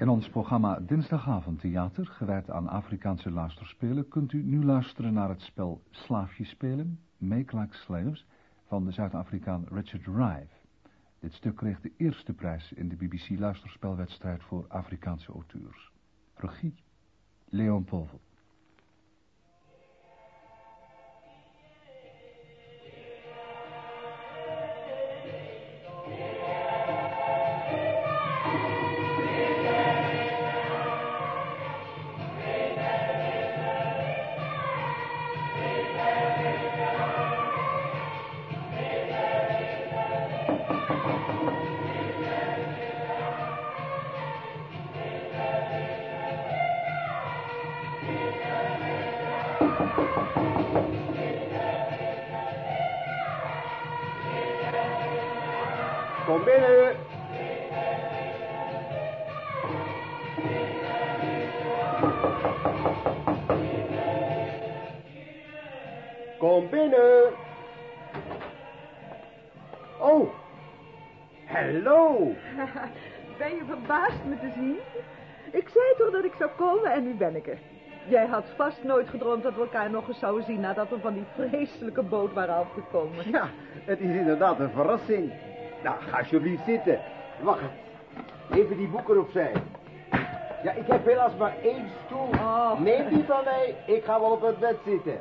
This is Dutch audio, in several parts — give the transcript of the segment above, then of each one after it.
In ons programma Dinsdagavond Theater, gewijd aan Afrikaanse luisterspelen, kunt u nu luisteren naar het spel Slaafjes spelen, Make Like Slaves, van de Zuid-Afrikaan Richard Rive. Dit stuk kreeg de eerste prijs in de BBC luisterspelwedstrijd voor Afrikaanse auteurs. Regie, Leon Povel. Kom binnen. Oh. Hallo. Ben je verbaasd me te zien? Ik zei toch dat ik zou komen en nu ben ik er. Jij had vast nooit gedroomd dat we elkaar nog eens zouden zien nadat we van die vreselijke boot waren afgekomen. Ja, het is inderdaad een verrassing. Nou, ga alsjeblieft zitten. Wacht. Even die boeken opzij. Ja, ik heb helaas maar één stoel. Oh. Neem die van mij. Ik ga wel op het bed zitten.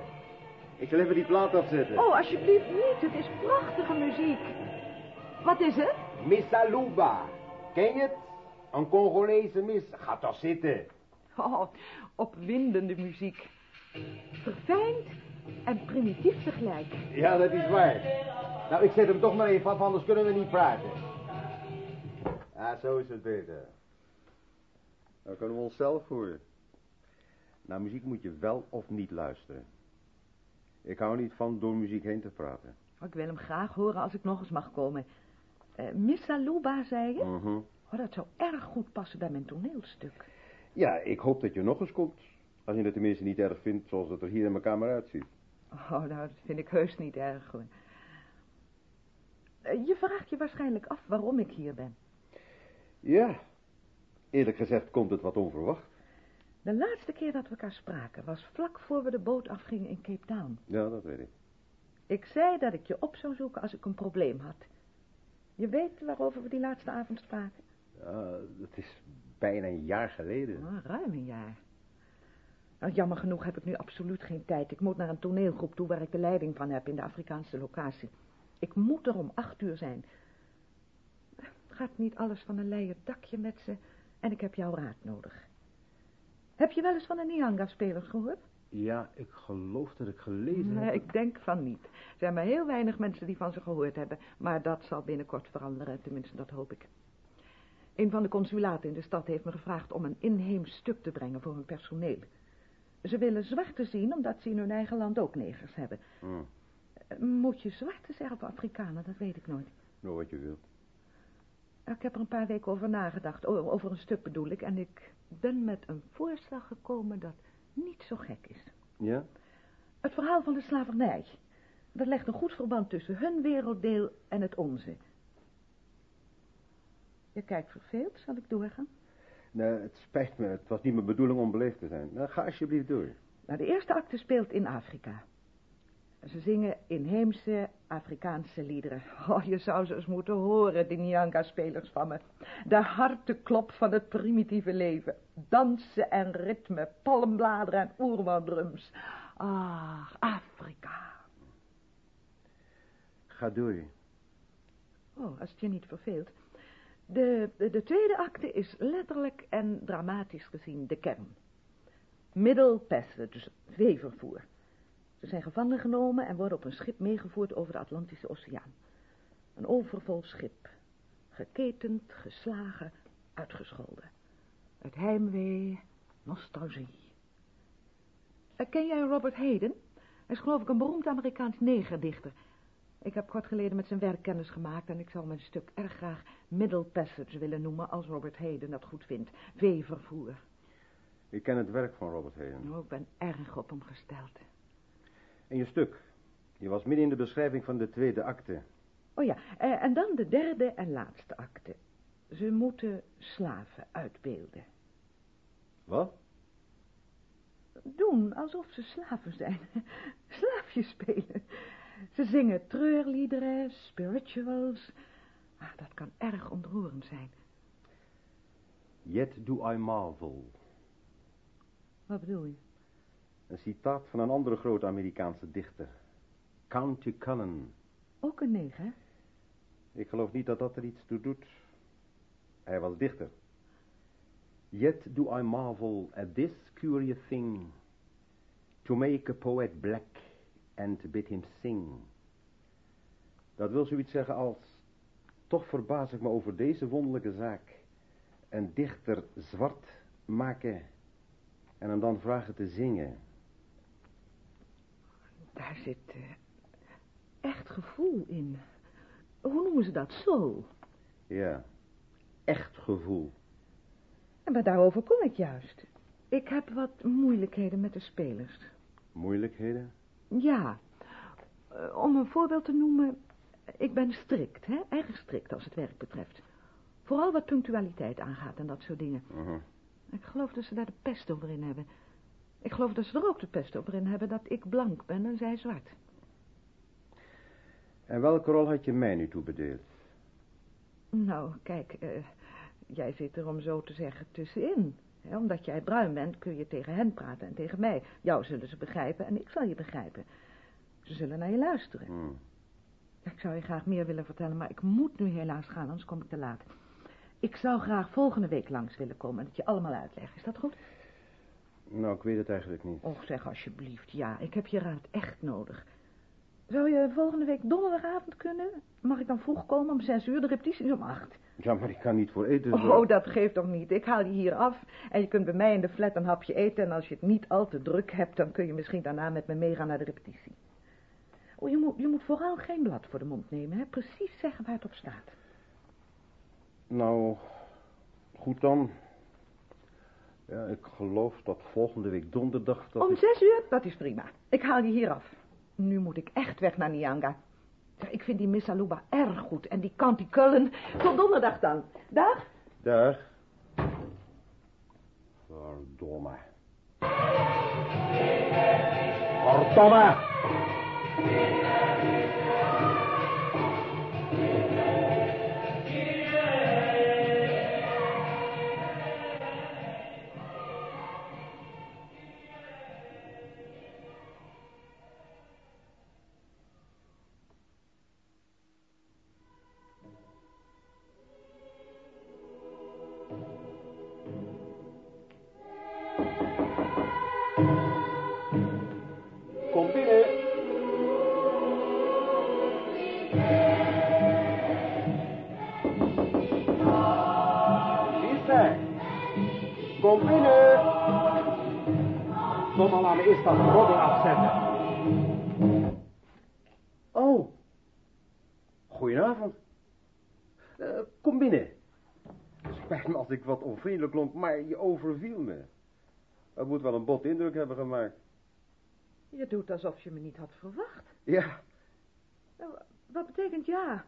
Ik zal even die plaat afzetten. Oh, alsjeblieft niet. Het is prachtige muziek. Wat is het? Missaluba. Ken je het? Een Congolese mis. Ga toch zitten. Oh, opwindende muziek. Verfijnd en primitief tegelijk. Ja, dat is waar. Nou, ik zet hem toch maar even af, anders kunnen we niet praten. Ja, zo is het beter. Dan kunnen we onszelf horen. Naar muziek moet je wel of niet luisteren. Ik hou niet van door muziek heen te praten. Oh, ik wil hem graag horen als ik nog eens mag komen. Eh Miss Aluba, zei je? Mhm. Oh, dat zou erg goed passen bij mijn toneelstuk. Ja, ik hoop dat je nog eens komt. Als je het tenminste niet erg vindt zoals het er hier in mijn kamer uitziet. Oh, nou, dat vind ik heus niet erg, hoor. Eh, Je vraagt je waarschijnlijk af waarom ik hier ben. Ja, eerlijk gezegd komt het wat onverwacht. De laatste keer dat we elkaar spraken was vlak voor we de boot afgingen in Cape Town. Ja, dat weet ik. Ik zei dat ik je op zou zoeken als ik een probleem had. Je weet waarover we die laatste avond spraken? Ja, dat is bijna een jaar geleden. Oh, ruim een jaar. Nou, jammer genoeg heb ik nu absoluut geen tijd. Ik moet naar een toneelgroep toe waar ik de leiding van heb in de Afrikaanse locatie. Ik moet er om acht uur zijn. Gaat niet alles van een leien dakje met ze en ik heb jouw raad nodig. Heb je wel eens van de Nyanga-spelers gehoord? Ja, ik geloof dat ik gelezen Nee, heb. ik denk van niet. Er zijn maar heel weinig mensen die van ze gehoord hebben. Maar dat zal binnenkort veranderen, tenminste dat hoop ik. Een van de consulaten in de stad heeft me gevraagd om een inheems stuk te brengen voor hun personeel. Ze willen zwarte zien, omdat ze in hun eigen land ook negers hebben. Hm, Eh, Moet je zwarte zeggen of Afrikanen, dat weet ik nooit. nou, wat je wilt. Ik heb er een paar weken over nagedacht, over een stuk bedoel ik. En ik ben met een voorstel gekomen dat niet zo gek is. Ja? Het verhaal van de slavernij. Dat legt een goed verband tussen hun werelddeel en het onze. Je kijkt verveeld, zal ik doorgaan? Nee, het spijt me. Het was niet mijn bedoeling om beleefd te zijn. Nou, ga alsjeblieft door. Nou, de eerste acte speelt in Afrika. Ze zingen inheemse Afrikaanse liederen. Oh, je zou ze eens moeten horen, die Nyanga-spelers van me. De harteklop van het primitieve leven. Dansen en ritme, palmbladeren en oerwoudrums. Ah, Afrika. Ga door. Oh, als het je niet verveelt. De, de, de tweede acte is letterlijk en dramatisch gezien de kern. Middle Passage, veevervoer. Ze zijn gevangen genomen en worden op een schip meegevoerd over de Atlantische Oceaan. Een overvol schip. Geketend, geslagen, uitgescholden. Het heimwee, nostalgie. Eh, Ken jij Robert Hayden? Hij is geloof ik een beroemd Amerikaans negerdichter. Ik heb kort geleden met zijn werk kennis gemaakt en ik zou mijn stuk erg graag Middle Passage willen noemen als Robert Hayden dat goed vindt. Veevervoer. Ik ken het werk van Robert Hayden. Oh, ik ben erg op hem gesteld. En je stuk. Je was midden in de beschrijving van de tweede acte. Oh ja, eh, en dan de derde en laatste acte. Ze moeten slaven uitbeelden. Wat? Doen alsof ze slaven zijn. Slaafjes spelen. Ze zingen treurliederen, spirituals. Ah, dat kan erg ontroerend zijn. Yet do I marvel. Wat bedoel je? Een citaat van een andere grote Amerikaanse dichter. County Cullen. Ook een neger? Ik geloof niet dat dat er iets toe doet. Hij was dichter. Yet do I marvel at this curious thing, to make a poet black and bid him sing. Dat wil zoiets zeggen als, toch verbaas ik me over deze wonderlijke zaak. Een dichter zwart maken en hem dan vragen te zingen. Daar zit eh, echt gevoel in. Hoe noemen ze dat? Soul. Ja, echt gevoel. Maar daarover kom ik juist. Ik heb wat moeilijkheden met de spelers. Moeilijkheden? Ja. Eh, om een voorbeeld te noemen. Ik ben strikt, hè? Erg strikt als het werk betreft. Vooral wat punctualiteit aangaat en dat soort dingen. Uh-huh. Ik geloof dat ze daar de pest over in hebben. Ik geloof dat ze er ook de pest over in hebben dat ik blank ben en zij zwart. En welke rol had je mij nu toebedeeld? Nou, kijk, eh, jij zit er om zo te zeggen tussenin. Hè? Omdat jij bruin bent, kun je tegen hen praten en tegen mij. Jou zullen ze begrijpen en ik zal je begrijpen. Ze zullen naar je luisteren. Hmm. Ik zou je graag meer willen vertellen, maar ik moet nu helaas gaan, anders kom ik te laat. Ik zou graag volgende week langs willen komen en het je allemaal uitleggen. Is dat goed? Nou, ik weet het eigenlijk niet. Och, zeg alsjeblieft, ja, ik heb je raad echt nodig. Zou je volgende week donderdagavond kunnen? Mag ik dan vroeg komen om zes uur? De repetitie is om acht. Ja, maar ik kan niet voor eten zorgen. Oh, dat geeft toch niet. Ik haal je hier af en je kunt bij mij in de flat een hapje eten. En als je het niet al te druk hebt, dan kun je misschien daarna met me meegaan naar de repetitie. Oh, je moet, je moet vooral geen blad voor de mond nemen, hè? Precies zeggen waar het op staat. Nou, goed dan. Ja, ik geloof dat volgende week donderdag dat Om ik- zes uur? Dat is prima. Ik haal je hier af. Nu moet ik echt weg naar Nyanga. Zeg, Ik vind die Miss Aluba erg goed. En die Kanti Cullen. Tot donderdag dan. Dag. Dag. Verdomme. Verdomme! Eerst dat roddel afzetten. Oh. Goedenavond. Eh, kom binnen. Spijt me als ik wat onvriendelijk klonk, maar je overviel me. Dat moet wel een bot indruk hebben gemaakt. Je doet alsof je me niet had verwacht. Ja, Nou, Wat betekent ja?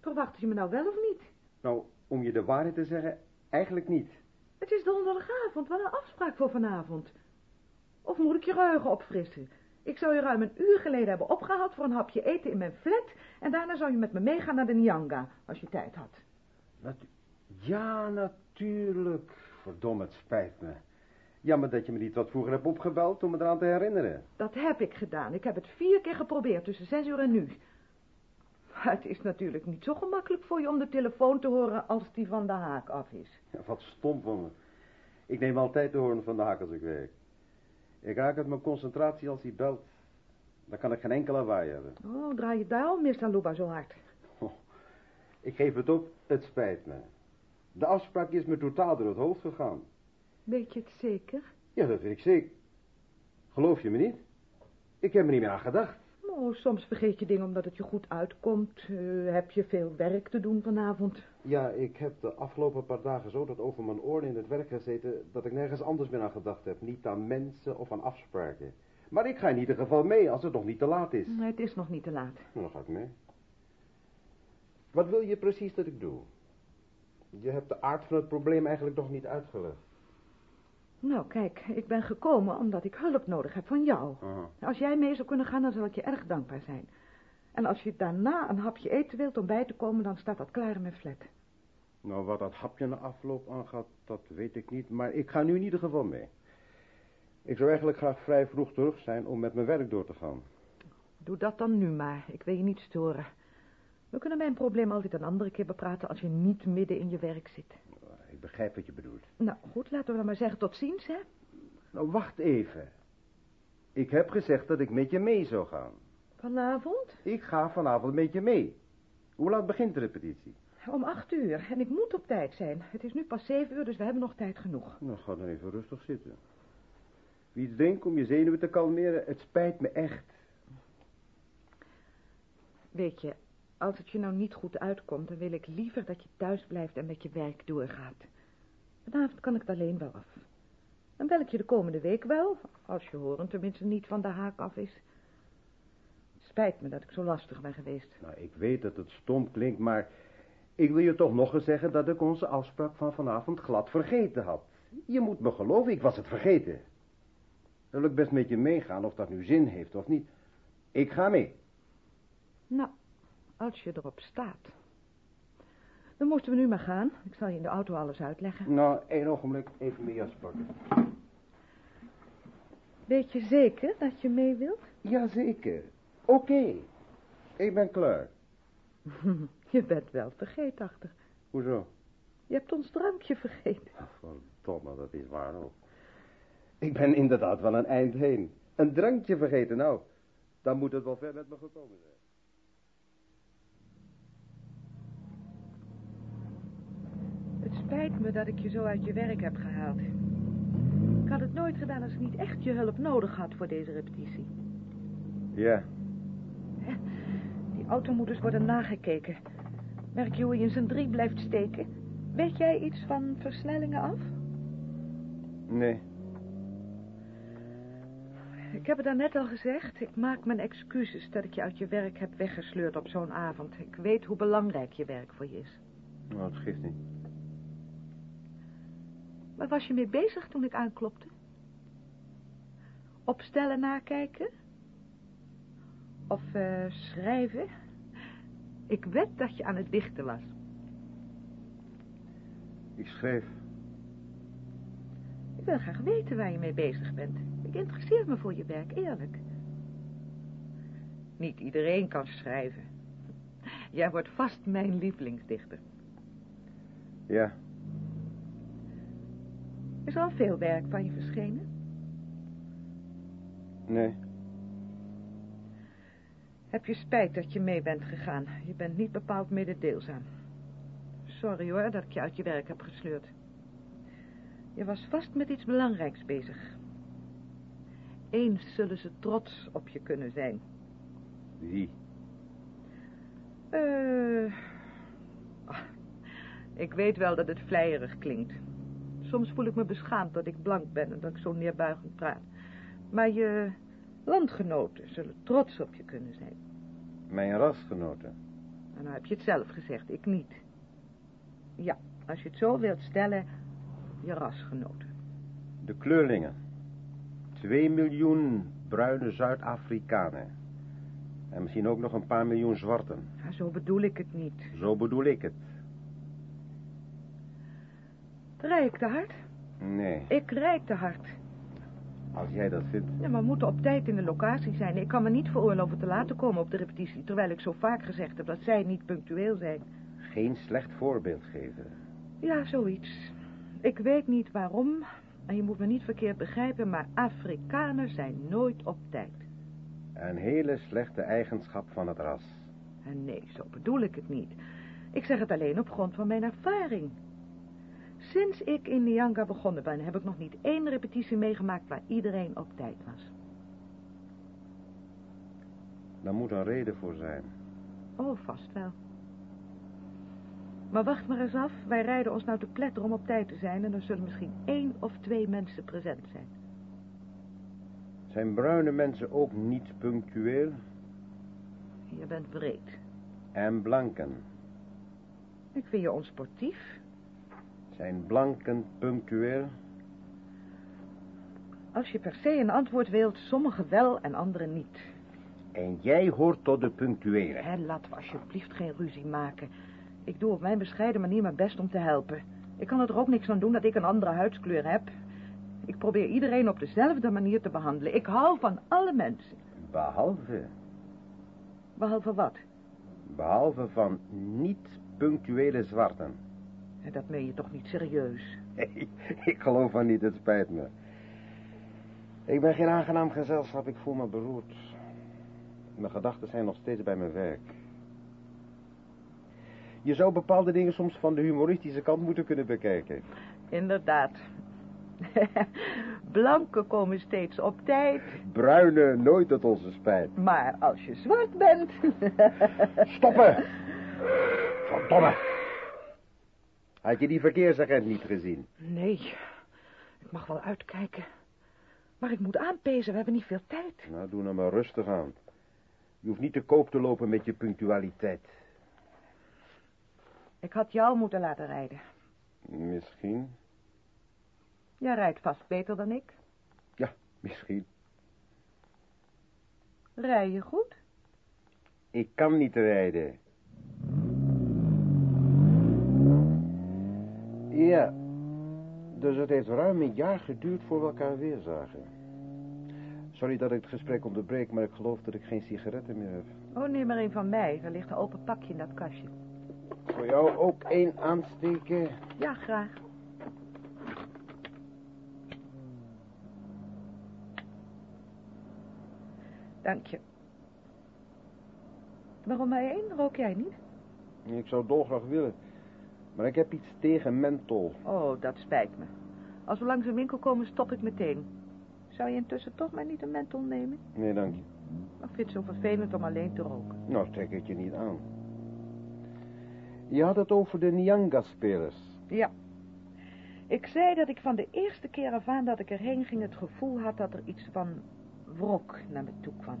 Verwachtte je me nou wel of niet? nou, om je de waarheid te zeggen, eigenlijk niet. Het is donderdagavond. Wat een afspraak voor vanavond. Of moet ik je geheugen opfrissen? Ik zou je ruim een uur geleden hebben opgehaald voor een hapje eten in mijn flat. En daarna zou je met me meegaan naar de Nyanga, als je tijd had. Ja, natuurlijk. Verdomme, het spijt me. Jammer dat je me niet wat vroeger hebt opgebeld om me eraan te herinneren. Dat heb ik gedaan. Ik heb het vier keer geprobeerd tussen zes uur en nu. Maar het is natuurlijk niet zo gemakkelijk voor je om de telefoon te horen als die van de haak af is. Ja, wat stom van me. Ik neem altijd de hoorn van de haak als ik werk. Ik raak uit mijn concentratie als hij belt. Dan kan ik geen enkele waai hebben. Oh, draai je daarom, Mr. Luba, zo hard. Ik geef het op, het spijt me. De afspraak is me totaal door het hoofd gegaan. Weet je het zeker? Ja, dat weet ik zeker. Geloof je me niet? Ik heb er niet meer aan gedacht. Oh, soms vergeet je dingen omdat het je goed uitkomt. Eh, heb je veel werk te doen vanavond? Ja, ik heb de afgelopen paar dagen zo dat over mijn oren in het werk gezeten... dat ik nergens anders meer aan gedacht heb. Niet aan mensen of aan afspraken. Maar ik ga in ieder geval mee als het nog niet te laat is. Nee, het is nog niet te laat. Nou, dan ga ik mee. Wat wil je precies dat ik doe? Je hebt de aard van het probleem eigenlijk nog niet uitgelegd. Nou, kijk, ik ben gekomen omdat ik hulp nodig heb van jou. Als jij mee zou kunnen gaan, dan zal ik je erg dankbaar zijn. En als je daarna een hapje eten wilt om bij te komen, dan staat dat klaar in mijn flat. Nou, wat dat hapje na afloop aangaat, dat weet ik niet. Maar ik ga nu in ieder geval mee. Ik zou eigenlijk graag vrij vroeg terug zijn om met mijn werk door te gaan. Doe dat dan nu maar. Ik wil je niet storen. We kunnen mijn probleem altijd een andere keer bepraten als je niet midden in je werk zit. Ik begrijp wat je bedoelt. Nou, goed, laten we dan maar zeggen tot ziens, hè? Nou, wacht even. Ik heb gezegd dat ik met je mee zou gaan. Vanavond? Ik ga vanavond met je mee. Hoe laat begint de repetitie? Om acht uur. En ik moet op tijd zijn. Het is nu pas zeven uur, dus we hebben nog tijd genoeg. Nou, ga dan even rustig zitten. Wie iets drinkt om je zenuwen te kalmeren, het spijt me echt. Weet je, als het je nou niet goed uitkomt, dan wil ik liever dat je thuis blijft en met je werk doorgaat. Vanavond kan ik het alleen wel af. Dan bel ik je de komende week wel, als je horen tenminste niet van de haak af is. Spijt me dat ik zo lastig ben geweest. Nou, ik weet dat het stom klinkt, maar ik wil je toch nog eens zeggen dat ik onze afspraak van vanavond glad vergeten had. Je moet me geloven, ik was het vergeten. Dan wil ik best met je meegaan, of dat nu zin heeft of niet. Ik ga mee. Nou, als je erop staat. Dan moeten we nu maar gaan. Ik zal je in de auto alles uitleggen. Nou, één ogenblik, even mijn jas pakken. Weet je zeker dat je mee wilt? Jazeker. Oké. Ik ben klaar. Je bent wel vergeetachtig. Hoezo? Je hebt ons drankje vergeten. Verdomme, dat is waar ook. Ik ben inderdaad wel een eind heen. Een drankje vergeten, nou. Dan moet het wel ver met me gekomen zijn. Het spijt me dat ik je zo uit je werk heb gehaald. Ik had het nooit gedaan als ik niet echt je hulp nodig had voor deze repetitie. Ja, Die auto moet dus worden nagekeken. Merk je hoe hij in zijn drie blijft steken? Weet jij iets van versnellingen af? nee. Ik heb het daarnet al gezegd. Ik maak mijn excuses dat ik je uit je werk heb weggesleurd op zo'n avond. Ik weet hoe belangrijk je werk voor je is. Nou, het geeft niet. Waar was je mee bezig toen ik aanklopte? Opstellen nakijken? Of eh, schrijven? Ik wed dat je aan het dichten was. Ik schreef. Ik wil graag weten waar je mee bezig bent. Ik interesseer me voor je werk, eerlijk. Niet iedereen kan schrijven. Jij wordt vast mijn lievelingsdichter. Ja, Is er al veel werk van je verschenen? nee. Heb je spijt dat je mee bent gegaan? Je bent niet bepaald mededeelzaam. Sorry hoor, dat ik je uit je werk heb gesleurd. Je was vast met iets belangrijks bezig. Eens zullen ze trots op je kunnen zijn. Wie? Eh... ah, ik weet wel dat het vleierig klinkt. Soms voel ik me beschaamd dat ik blank ben en dat ik zo neerbuigend praat. Maar je landgenoten zullen trots op je kunnen zijn. Mijn rasgenoten. En nou heb je het zelf gezegd, ik niet. Ja, als je het zo wilt stellen, je rasgenoten. De kleurlingen. Twee miljoen bruine Zuid-Afrikanen. En misschien ook nog een paar miljoen zwarten. Ja, zo bedoel ik het niet. Zo bedoel ik het. Rij ik te hard? Nee, Ik rijd te hard. als jij dat vindt. Ja, maar we moeten op tijd in de locatie zijn. Ik kan me niet veroorloven te laten komen op de repetitie... terwijl ik zo vaak gezegd heb dat zij niet punctueel zijn. Geen slecht voorbeeld geven. Ja, zoiets. Ik weet niet waarom, en je moet me niet verkeerd begrijpen... maar Afrikanen zijn nooit op tijd. Een hele slechte eigenschap van het ras. En nee, zo bedoel ik het niet. Ik zeg het alleen op grond van mijn ervaring. Sinds ik in Nyanga begonnen ben, heb ik nog niet één repetitie meegemaakt waar iedereen op tijd was. Daar moet een reden voor zijn. Oh, vast wel. Maar wacht maar eens af, wij rijden ons nou te pletter om op tijd te zijn... en er zullen misschien één of twee mensen present zijn. Zijn bruine mensen ook niet punctueel? Je bent breed. En blanken. Ik vind je onsportief. Zijn blanken punctueel? Als je per se een antwoord wilt, sommige wel en andere niet. En jij hoort tot de punctuele. Hé, laten we alsjeblieft geen ruzie maken. Ik doe op mijn bescheiden manier mijn best om te helpen. Ik kan er ook niks aan doen dat ik een andere huidskleur heb. Ik probeer iedereen op dezelfde manier te behandelen. Ik hou van alle mensen. Behalve, Behalve wat? behalve van niet-punctuele zwarten. En dat meen je toch niet serieus? Nee, ik geloof van niet, het spijt me. Ik ben geen aangenaam gezelschap, ik voel me beroerd. Mijn gedachten zijn nog steeds bij mijn werk. Je zou bepaalde dingen soms van de humoristische kant moeten kunnen bekijken. Inderdaad. Blanken komen steeds op tijd. Bruine nooit tot onze spijt. Maar als je zwart bent... Stoppen! Verdomme! Had je die verkeersagent niet gezien? Nee, ik mag wel uitkijken. Maar ik moet aanpezen, we hebben niet veel tijd. Nou, doe nou maar rustig aan. Je hoeft niet te koop te lopen met je punctualiteit. Ik had jou moeten laten rijden. Misschien. Jij rijdt vast beter dan ik. Ja, misschien. Rij je goed? Ik kan niet rijden. Ja, dus het heeft ruim een jaar geduurd voor we elkaar weer zagen. Sorry dat ik het gesprek onderbreek, maar ik geloof dat ik geen sigaretten meer heb. Oh, neem maar een van mij. Er ligt een open pakje in dat kastje. Voor jou ook één aansteken? Ja, graag. Dank je. Waarom maar één? Rook jij niet? Ik zou dolgraag willen. Maar ik heb iets tegen menthol. Oh, dat spijt me. Als we langs een winkel komen, stop ik meteen. Zou je intussen toch maar niet een menthol nemen? Nee, dank je. Ik vind het zo vervelend om alleen te roken. Nou, trek het je niet aan. Je had het over de Nyanga-spelers. Ja. Ik zei dat ik van de eerste keer af aan dat ik erheen ging het gevoel had dat er iets van wrok naar me toe kwam.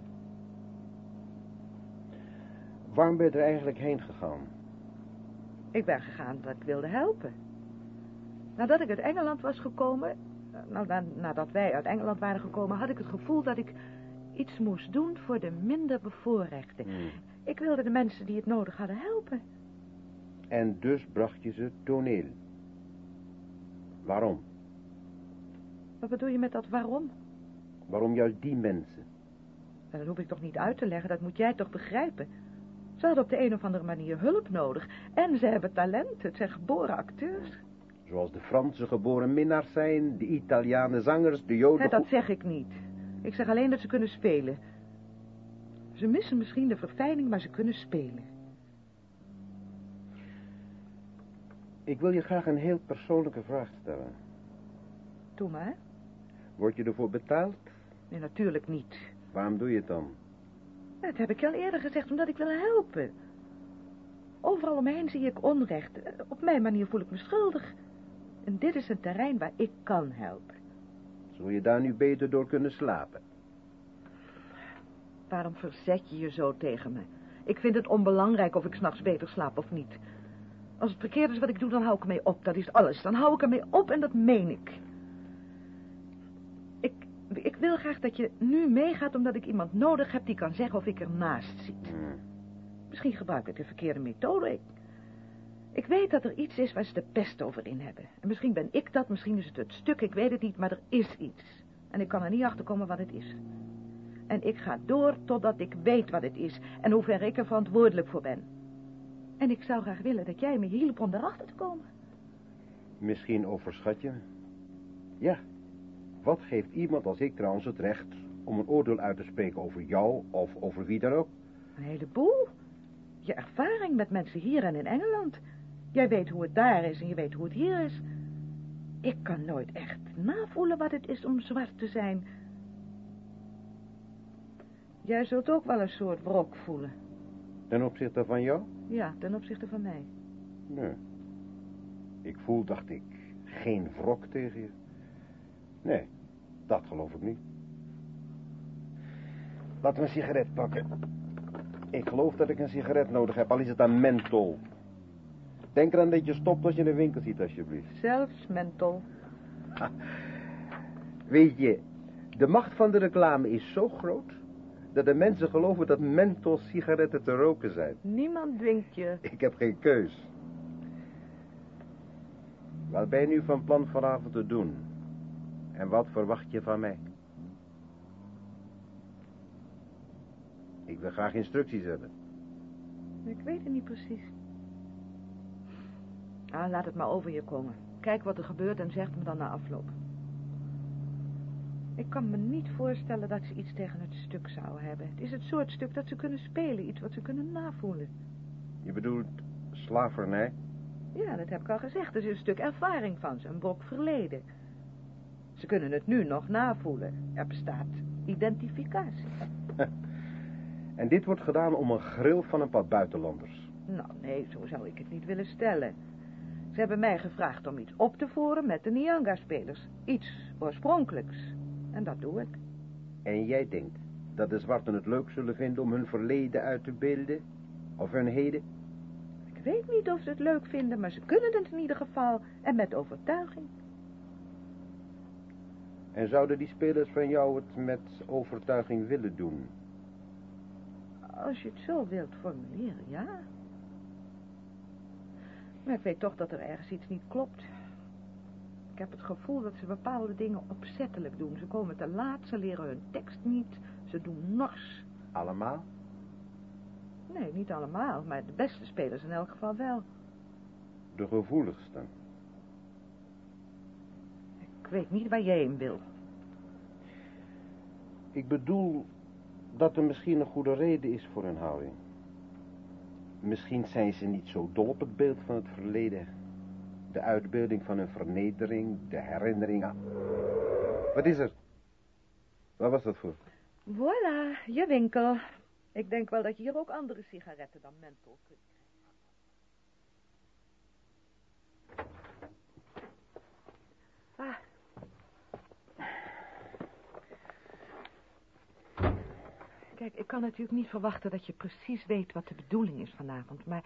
Waarom ben je er eigenlijk heen gegaan? Ik ben gegaan omdat ik wilde helpen. Nadat ik uit Engeland was gekomen, eh, nou, na- nadat wij uit Engeland waren gekomen, had ik het gevoel dat ik iets moest doen voor de minder bevoorrechten. Hmm. Ik wilde de mensen die het nodig hadden helpen. En dus bracht je ze toneel. Waarom? Wat bedoel je met dat waarom? Waarom juist die mensen? Dat hoef ik toch niet uit te leggen, dat moet jij toch begrijpen. Ze hadden op de een of andere manier hulp nodig. En ze hebben talent, het zijn geboren acteurs. Zoals de Franse geboren minnaars zijn, de Italianen zangers, de Joden... Dat zeg ik niet. Ik zeg alleen dat ze kunnen spelen. Ze missen misschien de verfijning, maar ze kunnen spelen. Ik wil je graag een heel persoonlijke vraag stellen. Doe maar. Word je ervoor betaald? Nee, natuurlijk niet. Waarom doe je het dan? Dat heb ik al eerder gezegd, omdat ik wil helpen. Overal om me heen zie ik onrecht. Eh, Op mijn manier voel ik me schuldig. En dit is een terrein waar ik kan helpen. Zul je daar nu beter door kunnen slapen? Waarom verzet je je zo tegen me? Ik vind het onbelangrijk of ik s'nachts beter slaap of niet. Als het verkeerd is wat ik doe, dan hou ik ermee op. Dat is alles. Dan hou ik ermee op en dat meen ik. Ik, wil graag dat je nu meegaat omdat ik iemand nodig heb die kan zeggen of ik ernaast zit. Hmm. Misschien gebruik ik de verkeerde methode. Ik, ik weet dat er iets is waar ze de pest over in hebben. En misschien ben ik dat, misschien is het het stuk, ik weet het niet, maar er is iets. En ik kan er niet achter komen wat het is. En ik ga door totdat ik weet wat het is en hoe ver ik er verantwoordelijk voor ben. En ik zou graag willen dat jij me hielp om erachter te komen. Misschien overschat je me. Ja. Wat geeft iemand als ik trouwens het recht om een oordeel uit te spreken over jou of over wie dan ook? Een heleboel. Je ervaring met mensen hier en in Engeland. Jij weet hoe het daar is en je weet hoe het hier is. Ik kan nooit echt navoelen wat het is om zwart te zijn. Jij zult ook wel een soort wrok voelen. Ten opzichte van jou? Ja, ten opzichte van mij. Nee. Ik voel, dacht ik, geen wrok tegen je. Nee, dat geloof ik niet. Laten we een sigaret pakken. Ik geloof dat ik een sigaret nodig heb, al is het aan menthol. Denk eraan dat je stopt als je een winkel ziet, alsjeblieft. Zelfs menthol. Weet je, de macht van de reclame is zo groot... dat de mensen geloven dat menthol sigaretten te roken zijn. Niemand dwingt je. Ik heb geen keus. Wat ben je nu van plan vanavond te doen? En wat verwacht je van mij? Ik wil graag instructies hebben. Ik weet het niet precies. Ah, laat het maar over je komen. Kijk wat er gebeurt en zeg me dan na afloop. Ik kan me niet voorstellen dat ze iets tegen het stuk zouden hebben. Het is het soort stuk dat ze kunnen spelen, iets wat ze kunnen navoelen. Je bedoelt slavernij? Ja, dat heb ik al gezegd. Er is een stuk ervaring van ze, een brok verleden. Ze kunnen het nu nog navoelen. Er bestaat identificatie. En dit wordt gedaan om een grill van een paar buitenlanders. Nou, nee, zo zou ik het niet willen stellen. Ze hebben mij gevraagd om iets op te voeren met de Nyanga-spelers. Iets oorspronkelijks. En dat doe ik. En jij denkt dat de zwarten het leuk zullen vinden om hun verleden uit te beelden? Of hun heden? Ik weet niet of ze het leuk vinden, maar ze kunnen het in ieder geval. En met overtuiging. En zouden die spelers van jou het met overtuiging willen doen? Als je het zo wilt formuleren, ja. Maar ik weet toch dat er ergens iets niet klopt. Ik heb het gevoel dat ze bepaalde dingen opzettelijk doen. Ze komen te laat, ze leren hun tekst niet, ze doen nors. Allemaal? Nee, niet allemaal, maar de beste spelers in elk geval wel. De gevoeligste. Ik weet niet waar jij heen wil. Ik bedoel dat er misschien een goede reden is voor hun houding. Misschien zijn ze niet zo dol op het beeld van het verleden. De uitbeelding van hun vernedering, de herinnering aan... Wat is er? Wat was dat voor? Voilà, je winkel. Ik denk wel dat je hier ook andere sigaretten dan menthol kunt Kijk, ik kan natuurlijk niet verwachten dat je precies weet wat de bedoeling is vanavond, maar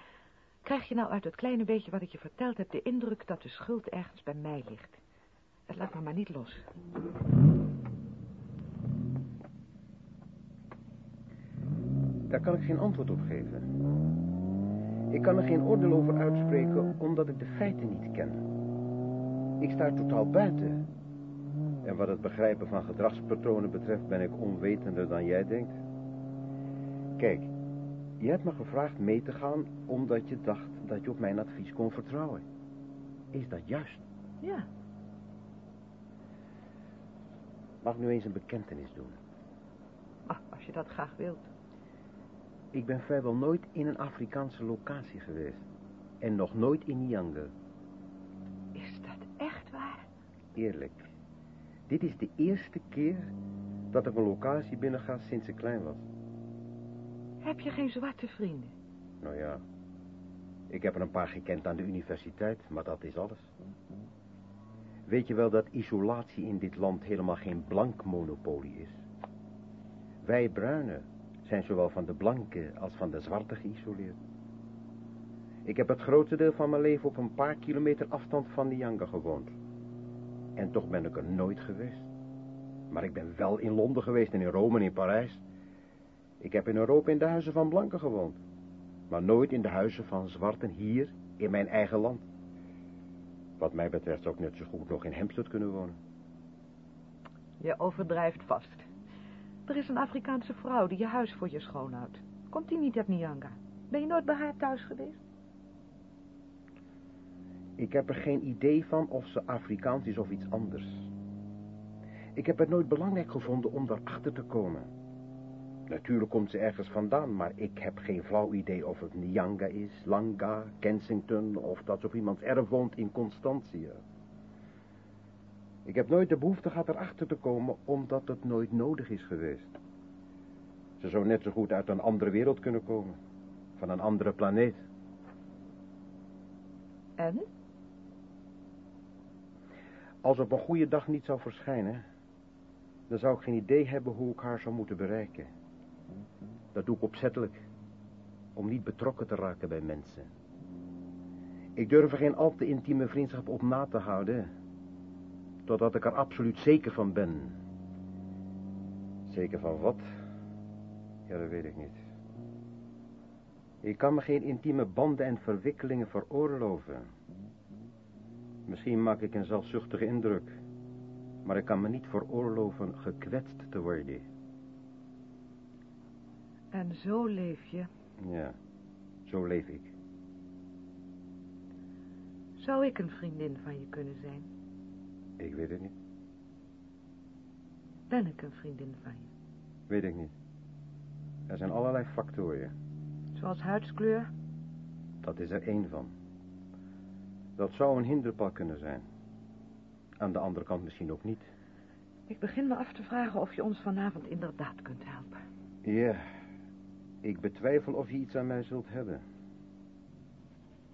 krijg je nou uit het kleine beetje wat ik je verteld heb de indruk dat de schuld ergens bij mij ligt? Het laat me maar niet los. Daar kan ik geen antwoord op geven. Ik kan er geen oordeel over uitspreken omdat ik de feiten niet ken. Ik sta totaal buiten. En wat het begrijpen van gedragspatronen betreft ben ik onwetender dan jij denkt. Kijk, je hebt me gevraagd mee te gaan omdat je dacht dat je op mijn advies kon vertrouwen. Is dat juist? Ja, Mag ik nu eens een bekentenis doen? ah, als je dat graag wilt. Ik ben vrijwel nooit in een Afrikaanse locatie geweest. En nog nooit in Nyanga. Is dat echt waar? Eerlijk. Dit is de eerste keer dat ik een locatie binnenga sinds ik klein was. Heb je geen zwarte vrienden? Nou ja, ik heb er een paar gekend aan de universiteit, maar dat is alles. Weet je wel dat isolatie in dit land helemaal geen blank monopolie is? Wij bruinen zijn zowel van de blanke als van de zwarte geïsoleerd. Ik heb het grootste deel van mijn leven op een paar kilometer afstand van Nyanga gewoond. En toch ben ik er nooit geweest. Maar ik ben wel in Londen geweest en in Rome en in Parijs. Ik heb in Europa in de huizen van blanken gewoond. Maar nooit in de huizen van zwarten hier in mijn eigen land. Wat mij betreft zou ik net zo goed nog in Hempstead kunnen wonen. Je overdrijft vast. Er is een Afrikaanse vrouw die je huis voor je schoonhoudt. Komt die niet uit Nyanga? Ben je nooit bij haar thuis geweest? Ik heb er geen idee van of ze Afrikaans is of iets anders. Ik heb het nooit belangrijk gevonden om daarachter te komen. Natuurlijk komt ze ergens vandaan, maar ik heb geen flauw idee of het Nyanga is, Langa, Kensington... of dat ze op iemands erf woont in Constantia. Ik heb nooit de behoefte gehad erachter te komen, omdat het nooit nodig is geweest. Ze zou net zo goed uit een andere wereld kunnen komen. Van een andere planeet. En? Als op een goede dag niet zou verschijnen... dan zou ik geen idee hebben hoe ik haar zou moeten bereiken. Dat doe ik opzettelijk. Om niet betrokken te raken bij mensen. Ik durf er geen al te intieme vriendschap op na te houden. Totdat ik er absoluut zeker van ben. Zeker van wat? Ja, dat weet ik niet. Ik kan me geen intieme banden en verwikkelingen veroorloven. Misschien maak ik een zelfzuchtige indruk. Maar ik kan me niet veroorloven gekwetst te worden. En zo leef je. Ja, zo leef ik. Zou ik een vriendin van je kunnen zijn? Ik weet het niet. Ben ik een vriendin van je? Weet ik niet. Er zijn allerlei factoren. Zoals huidskleur? Dat is er één van. Dat zou een hinderpaal kunnen zijn. Aan de andere kant misschien ook niet. Ik begin me af te vragen of je ons vanavond inderdaad kunt helpen. Ja, ik betwijfel of je iets aan mij zult hebben.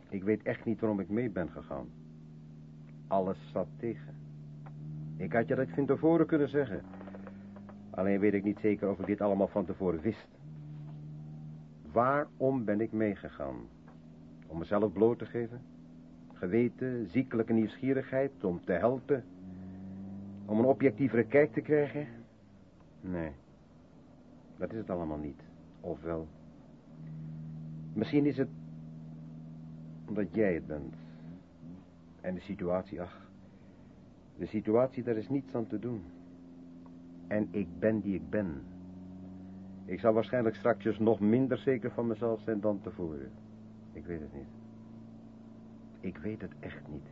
Ik weet echt niet waarom ik mee ben gegaan. Alles zat tegen. Ik had je dat van tevoren kunnen zeggen. Alleen weet ik niet zeker of ik dit allemaal van tevoren wist. Waarom ben ik meegegaan? Om mezelf bloot te geven? Geweten, ziekelijke nieuwsgierigheid, om te helpen? Om een objectievere kijk te krijgen? Nee, dat is het allemaal niet. Of wel? Misschien is het omdat jij het bent. En de situatie, ach. De situatie, daar is niets aan te doen. En ik ben die ik ben. Ik zal waarschijnlijk straks nog minder zeker van mezelf zijn dan tevoren. Ik weet het niet. Ik weet het echt niet.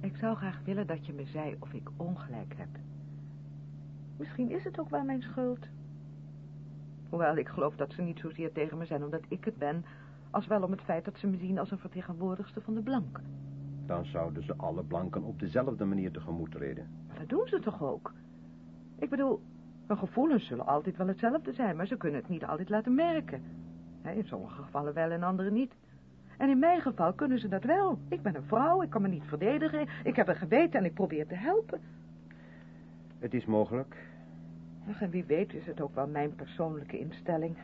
Ik zou graag willen dat je me zei of ik ongelijk heb. Misschien is het ook wel mijn schuld. Hoewel ik geloof dat ze niet zozeer tegen me zijn omdat ik het ben... als wel om het feit dat ze me zien als een vertegenwoordigster van de blanken. Dan zouden ze alle blanken op dezelfde manier tegemoet treden. Maar dat doen ze toch ook? Ik bedoel, hun gevoelens zullen altijd wel hetzelfde zijn... maar ze kunnen het niet altijd laten merken. In sommige gevallen wel, in andere niet. En in mijn geval kunnen ze dat wel. Ik ben een vrouw, ik kan me niet verdedigen. Ik heb een geweten en ik probeer te helpen. Het is mogelijk. Ach, en wie weet is het ook wel mijn persoonlijke instelling.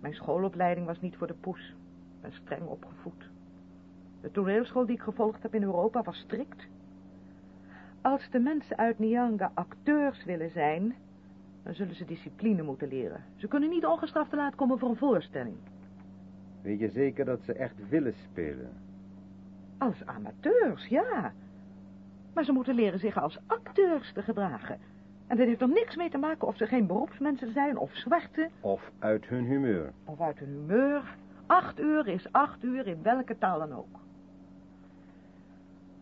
Mijn schoolopleiding was niet voor de poes. Ik ben streng opgevoed. De toneelschool die ik gevolgd heb in Europa was strikt. Als de mensen uit Nyanga acteurs willen zijn, dan zullen ze discipline moeten leren. Ze kunnen niet ongestraft te laat komen voor een voorstelling. Weet je zeker dat ze echt willen spelen? Als amateurs, ja. Maar ze moeten leren zich als acteurs te gedragen. En dat heeft er niks mee te maken of ze geen beroepsmensen zijn of zwarte. Of uit hun humeur. Of uit hun humeur. Acht uur is acht uur in welke taal dan ook.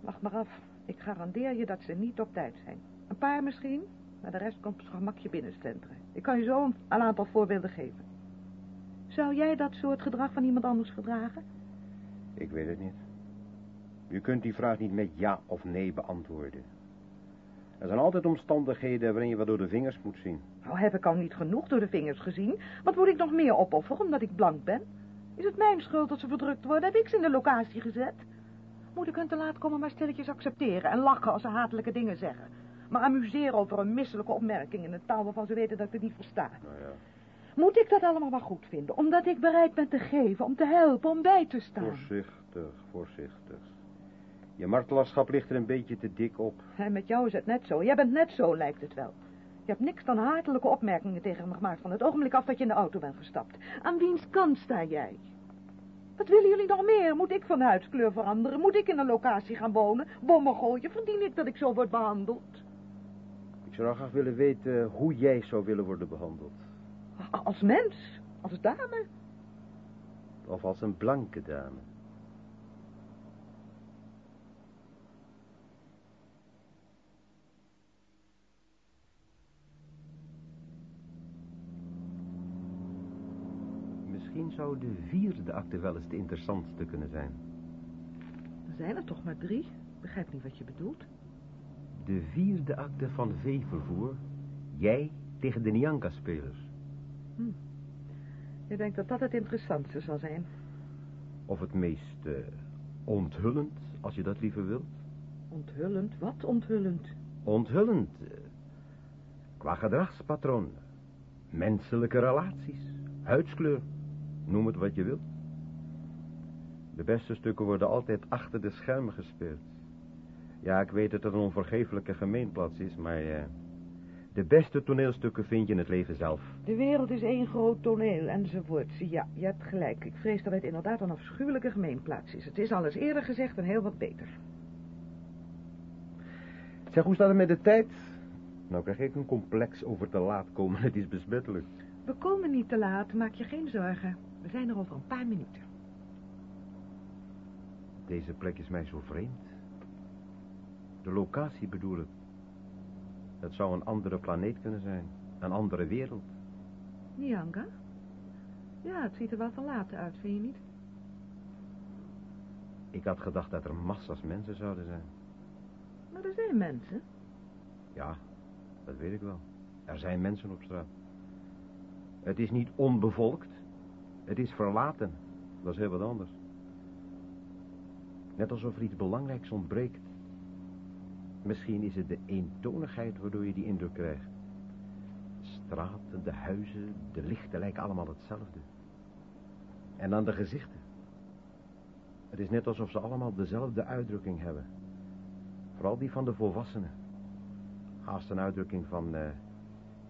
Wacht maar af. Ik garandeer je dat ze niet op tijd zijn. Een paar misschien, maar de rest komt op gemakje binnenstenteren. Ik kan je zo een aantal voorbeelden geven. Zou jij dat soort gedrag van iemand anders verdragen? Ik weet het niet. U kunt die vraag niet met ja of nee beantwoorden. Er zijn altijd omstandigheden waarin je wat door de vingers moet zien. Nou, heb ik al niet genoeg door de vingers gezien? Wat moet ik nog meer opofferen omdat ik blank ben? Is het mijn schuld dat ze verdrukt worden? Heb ik ze in de locatie gezet? Moet ik hun te laat komen maar stilletjes accepteren en lachen als ze hatelijke dingen zeggen? Maar amuseren over een misselijke opmerking in een taal waarvan ze weten dat ik het niet versta. Nou ja. Moet ik dat allemaal maar goed vinden? Omdat ik bereid ben te geven, om te helpen, om bij te staan. Voorzichtig, voorzichtig. Je martelaarschap ligt er een beetje te dik op. En met jou is het net zo. Jij bent net zo, lijkt het wel. Je hebt niks dan hartelijke opmerkingen tegen me gemaakt van het ogenblik af dat je in de auto bent gestapt. Aan wiens kant sta jij? Wat willen jullie nog meer? Moet ik van huidskleur veranderen? Moet ik in een locatie gaan wonen? Bommen gooien? Verdien ik dat ik zo word behandeld? Ik zou graag willen weten hoe jij zou willen worden behandeld. Als mens? Als dame? Of als een blanke dame. Misschien zou de vierde acte wel eens de interessantste kunnen zijn. Er zijn er toch maar drie. Ik begrijp niet wat je bedoelt. De vierde acte van veevervoer. Jij tegen de Nyanka-spelers. Hm. Je denkt dat dat het interessantste zal zijn. Of het meest eh, onthullend, als je dat liever wilt. Onthullend? Wat onthullend? Onthullend. eh, qua gedragspatroon. Menselijke relaties. Huidskleur. Noem het wat je wilt. De beste stukken worden altijd achter de schermen gespeeld. Ja, ik weet dat het een onvergeeflijke gemeenplaats is, maar... eh, de beste toneelstukken vind je in het leven zelf. De wereld is één groot toneel, enzovoort. Ja, je hebt gelijk. Ik vrees dat het inderdaad een afschuwelijke gemeenplaats is. Het is al eens eerder gezegd en heel wat beter. Zeg, hoe staat het met de tijd? Nou krijg ik een complex over te laat komen. Het is besmettelijk. We komen niet te laat, maak je geen zorgen. We zijn er over een paar minuten. Deze plek is mij zo vreemd. De locatie bedoel ik. Het zou een andere planeet kunnen zijn. Een andere wereld. Nianga? Ja, het ziet er wel verlaten uit, vind je niet? Ik had gedacht dat er massa's mensen zouden zijn. Maar er zijn mensen. Ja, dat weet ik wel. Er zijn mensen op straat. Het is niet onbevolkt. Het is verlaten. Dat is heel wat anders. Net alsof er iets belangrijks ontbreekt. Misschien is het de eentonigheid waardoor je die indruk krijgt. Straten, de huizen, de lichten lijken allemaal hetzelfde. En dan de gezichten. Het is net alsof ze allemaal dezelfde uitdrukking hebben. Vooral die van de volwassenen. Haast een uitdrukking van, eh,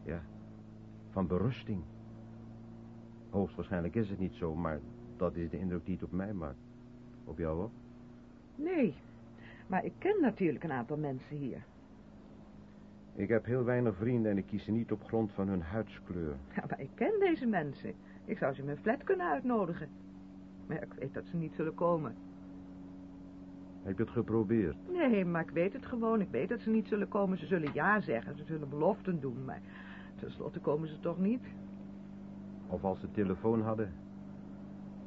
ja, van berusting. Hoogstwaarschijnlijk is het niet zo, maar dat is de indruk die het op mij maakt. Op jou ook? Nee, maar ik ken natuurlijk een aantal mensen hier. Ik heb heel weinig vrienden en ik kies ze niet op grond van hun huidskleur. Ja, maar ik ken deze mensen. Ik zou ze in mijn flat kunnen uitnodigen. Maar ik weet dat ze niet zullen komen. Heb je het geprobeerd? Nee, maar ik weet het gewoon. Ik weet dat ze niet zullen komen. Ze zullen ja zeggen. Ze zullen beloften doen. Maar tenslotte komen ze toch niet? Of als ze telefoon hadden,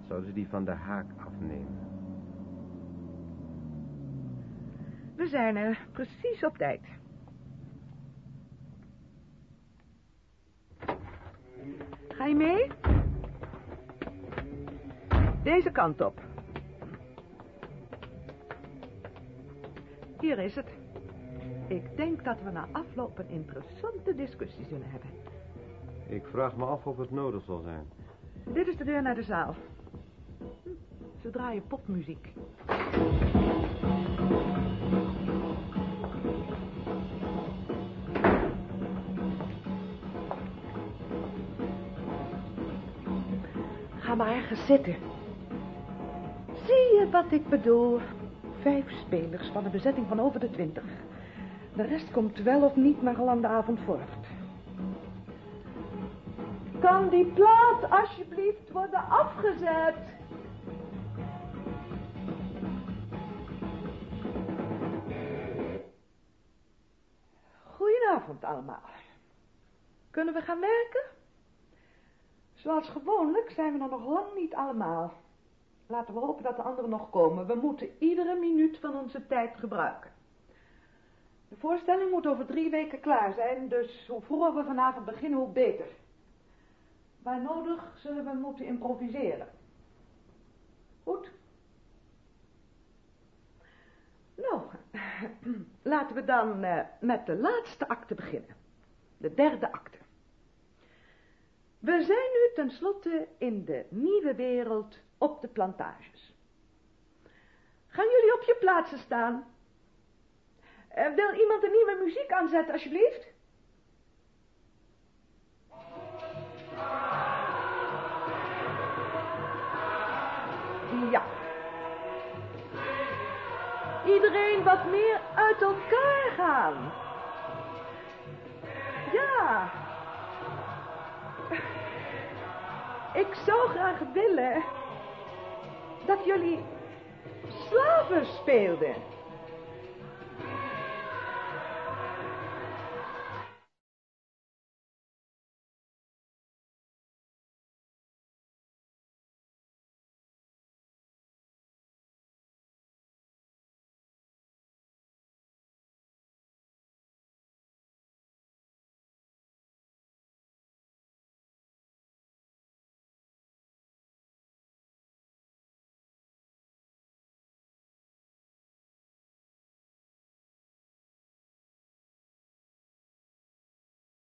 zouden ze die van de haak afnemen. We zijn er precies op tijd. Ga je mee? Deze kant op. Hier is het. Ik denk dat we na afloop een interessante discussie zullen hebben. Ik vraag me af of het nodig zal zijn. Dit is de deur naar de zaal. Ze draaien popmuziek. Ga maar ergens zitten. Zie je wat ik bedoel? Vijf spelers van een bezetting van over de twintig. De rest komt wel of niet maar al aan de avond voort. Kan die plaat alsjeblieft worden afgezet? Goedenavond allemaal. Kunnen we gaan werken? Zoals gewoonlijk zijn we er nog lang niet allemaal. Laten we hopen dat de anderen nog komen. We moeten iedere minuut van onze tijd gebruiken. De voorstelling moet over drie weken klaar zijn, dus hoe vroeger we vanavond beginnen, hoe beter. Waar nodig zullen we moeten improviseren. Goed? Nou, laten we dan eh, met de laatste acte beginnen. De derde acte. We zijn nu tenslotte in de nieuwe wereld op de plantages. Gaan jullie op je plaatsen staan? Eh, wil iemand een nieuwe muziek aanzetten, alsjeblieft? Ja. Iedereen wat meer uit elkaar gaan. Ja. Ik zou graag willen dat jullie slaven speelden.